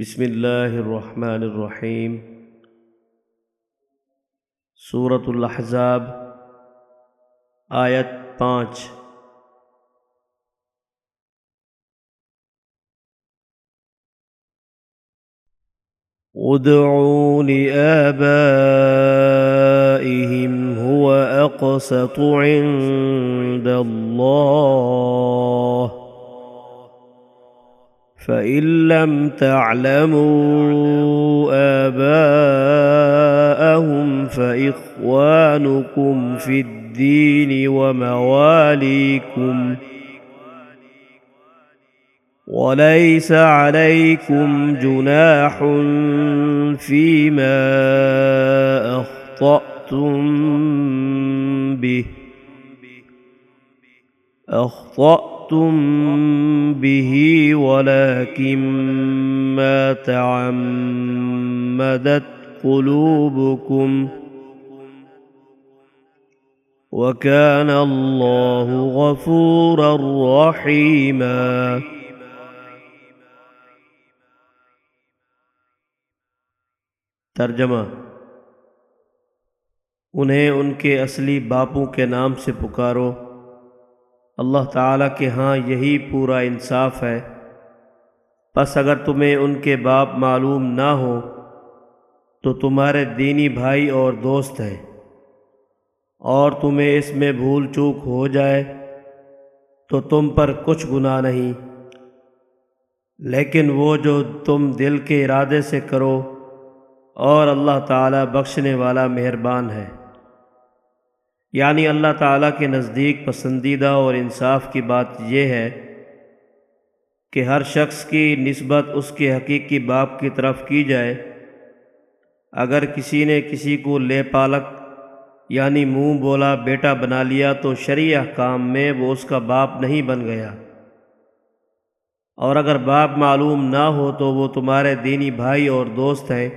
بسم اللہ الرحمن الرحیم۔ سورة الاحزاب آیت پانچ۔ ادعوا لآبائهم هو أقسط عند الله۔ فإن لم تعلموا آباءهم فإخوانكم في الدين ومواليكم وليس عليكم جناح فيما أخطأتم به أخطأتم به ولكن ما تعمدت قلوبكم وكان الله غفورا رحيما ترجمہ انہیں ان کے اصلی باپوں کے نام سے پکارو اللہ تعالیٰ کے ہاں یہی پورا انصاف ہے۔ بس اگر تمہیں ان کے باپ معلوم نہ ہو، تو تمہارے دینی بھائی اور دوست ہیں۔ اور تمہیں اس میں بھول چوک ہو جائے، تو تم پر کچھ گناہ نہیں۔ لیکن وہ جو تم دل کے ارادے سے کرو، اور اللہ تعالیٰ بخشنے والا مہربان ہے۔ یعنی اللہ تعالیٰ کے نزدیک پسندیدہ اور انصاف کی بات یہ ہے کہ ہر شخص کی نسبت اس کے حقیقی باپ کی طرف کی جائے۔ اگر کسی نے کسی کو لے پالک یعنی منہ بولا، بیٹا بنا لیا تو شرعی احکام میں وہ اس کا باپ نہیں بن گیا۔ اور اگر باپ معلوم نہ ہو تو وہ تمہارے دینی بھائی اور دوست ہیں۔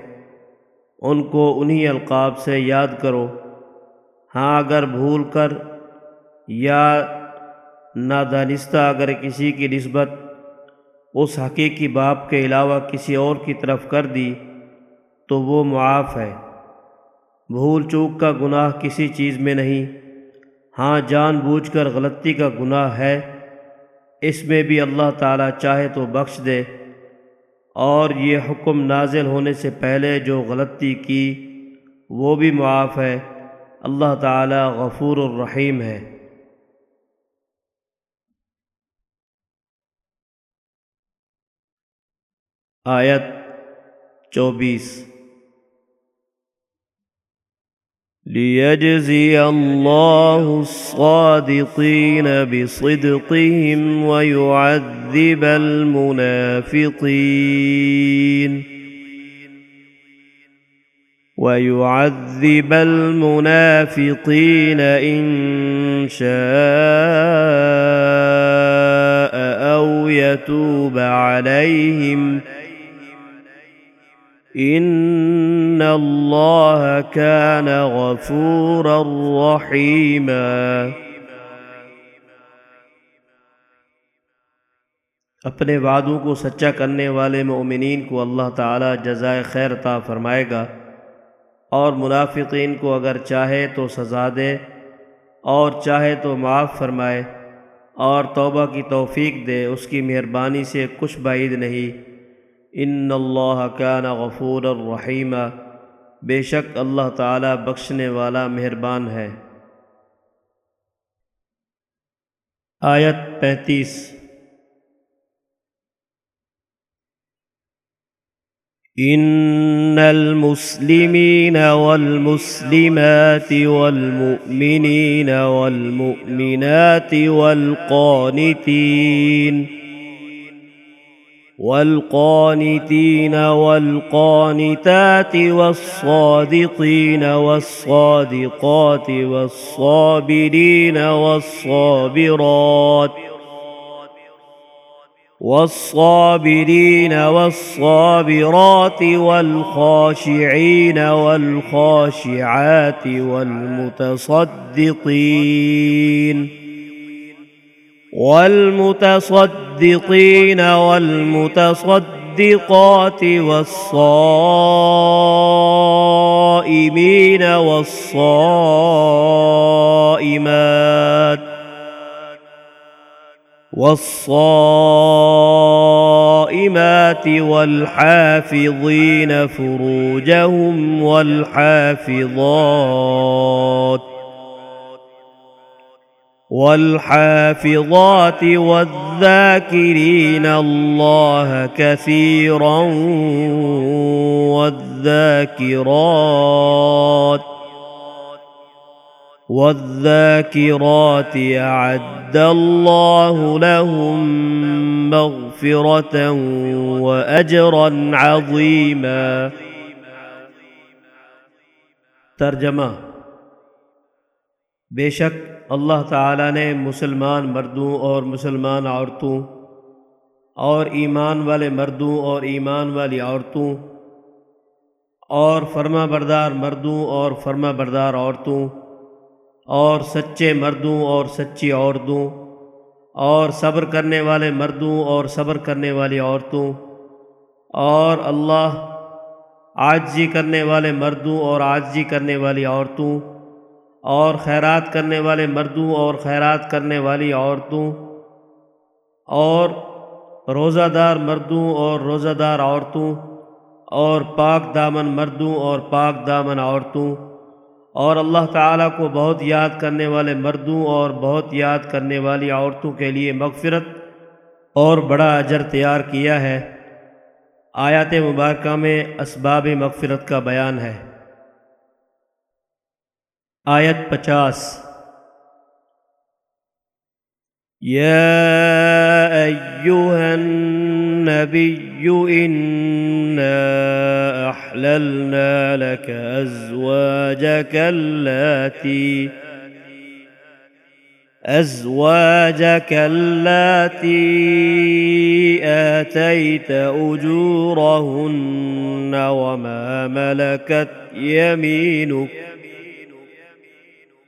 ان کو انہی القاب سے یاد کرو۔ ہاں اگر بھول کر یا نادانستہ اگر کسی کی نسبت اس حقیقی باپ کے علاوہ کسی اور کی طرف کر دی، تو وہ معاف ہے۔ بھول چوک کا گناہ کسی چیز میں نہیں۔ ہاں جان بوجھ کر غلطی کا گناہ ہے۔ اس میں بھی اللہ تعالیٰ چاہے تو بخش دے۔ اور یہ حکم نازل ہونے سے پہلے جو غلطی کی، وہ بھی معاف ہے۔ اللہ تعالی غفور الرحیم ہے۔ آیت چوبیس۔ ليجزي الله الصادقين بصدقهم ويعذب المنافقين۔ ويعذب المنافقين إن شاء أو يتوب عليهم ۖ ان اللہ كان غفورا رحیما اپنے وعدوں کو سچا کرنے والے مومنین کو اللہ تعالی جزائے خیر عطا فرمائے گا۔ اور منافقین کو اگر چاہے تو سزا دے اور چاہے تو معاف فرمائے اور توبہ کی توفیق دے، اس کی مہربانی سے کچھ بعید نہیں۔ ان اللہ کان غفور الرحیم۔ بے شک اللہ تعالی بخشنے والا مہربان ہے۔ آیت پینتیس۔ ان المسلمین والمسلمات والمؤمنین والمؤمنات والقانتین والقانتين والقانتات والصادقين والصادقات والصابرين والصابرات والصابرين والصابرات والخاشعين والخاشعات والمتصدقين والمتصدقين والمتصدقات والصائمين والصائمات والصائمات والحافظين فروجهم والحافظات والحافظات والذاكرين الله كثيرا والذاكرات والذاكرات أعد الله لهم مغفرة وأجرا عظيما. ترجمہ بے شک اللہ تعالیٰ نے مسلمان مردوں اور مسلمان عورتوں اور ایمان والے مردوں اور ایمان والی عورتوں اور فرما بردار مردوں اور فرما بردار عورتوں اور سچے مردوں اور سچی عورتوں، اور صبر کرنے والے مردوں اور صبر کرنے والی عورتوں، اور اللہ آجزی کرنے والے مردوں اور آجزی کرنے والی عورتوں، اور خیرات کرنے والے مردوں اور خیرات کرنے والی عورتوں، اور روزہ دار مردوں اور روزہ دار عورتوں، اور پاک دامن مردوں اور پاک دامن عورتوں۔ اور اللہ تعالیٰ کو بہت یاد کرنے والے مردوں اور بہت یاد کرنے والی عورتوں کے لیے مغفرت اور بڑا اجر تیار کیا ہے۔ آیات مبارکہ میں اسباب مغفرت کا بیان ہے۔ آیت پچاس۔ يا أيها النبي إنا أحللنا لك أزواجك اللاتي أزواجك اللاتي آتيت أجورهن وما ملكت يمينك.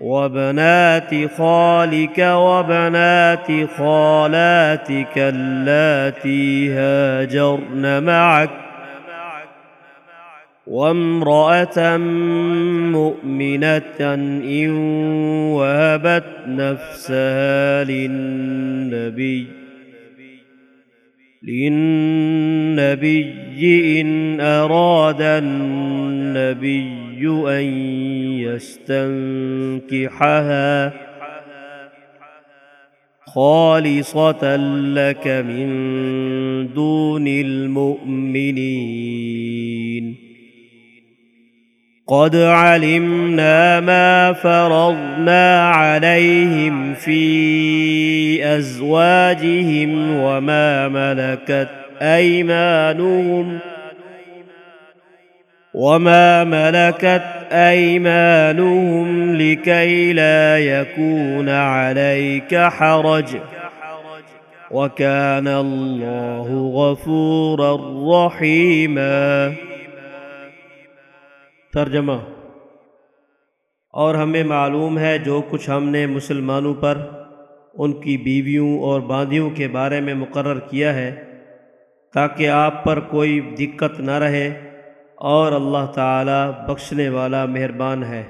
وبنات خالك وبنات خالاتك اللاتي هاجرن معك وامرأة مؤمنة إن وهبت نفسها للنبي للنبي إن أراد النبي أن يستنكحها خالصة لك من دون المؤمنين. قد علمنا ما فرضنا عليهم في أزواجهم وما ملكت أيمانهم ۖ وما ملكت أيمانهم لكي لا يكون عليك حرج وكان الله غفورا رحيما ترجمہ اور ہمیں معلوم ہے جو کچھ ہم نے مسلمانوں پر ان کی بیویوں اور باندیوں کے بارے میں مقرر کیا ہے تاکہ آپ پر کوئی دقت نہ رہے اور اللہ تعالی بخشنے والا مہربان ہے۔